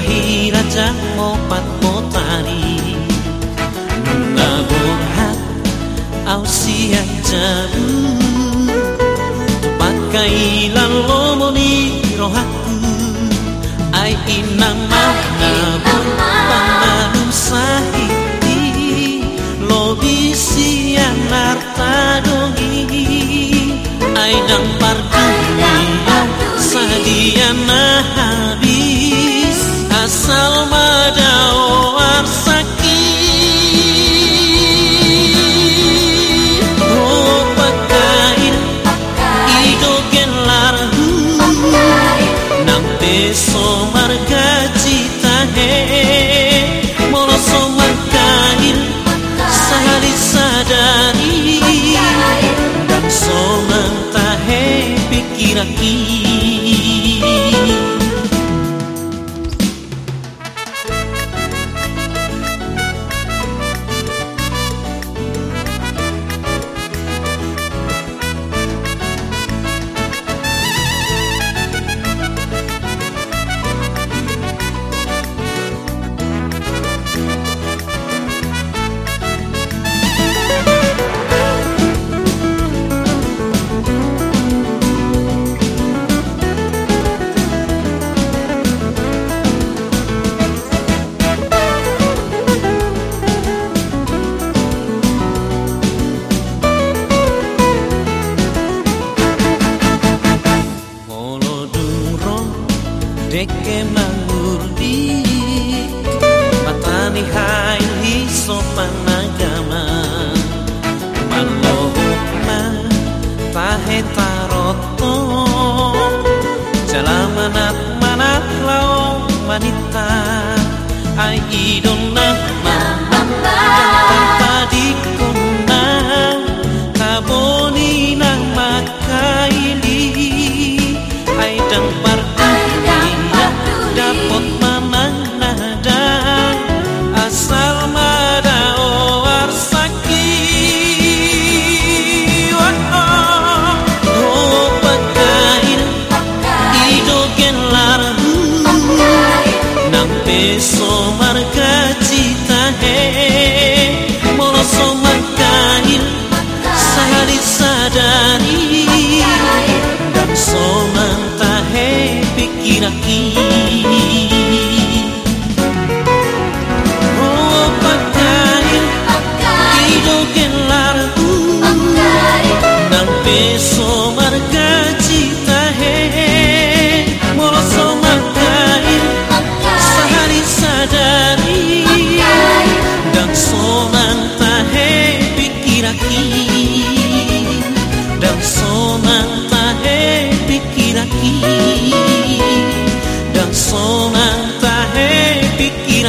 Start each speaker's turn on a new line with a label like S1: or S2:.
S1: らひらちゃんもパッポタリ Nungabuhat aw siya jabu. Tupat kailan सोमर गीता है Take qué manera he Moloso makail sehari sadari. So tahe pikiraki. Oh peso Dan sonang tahe pikir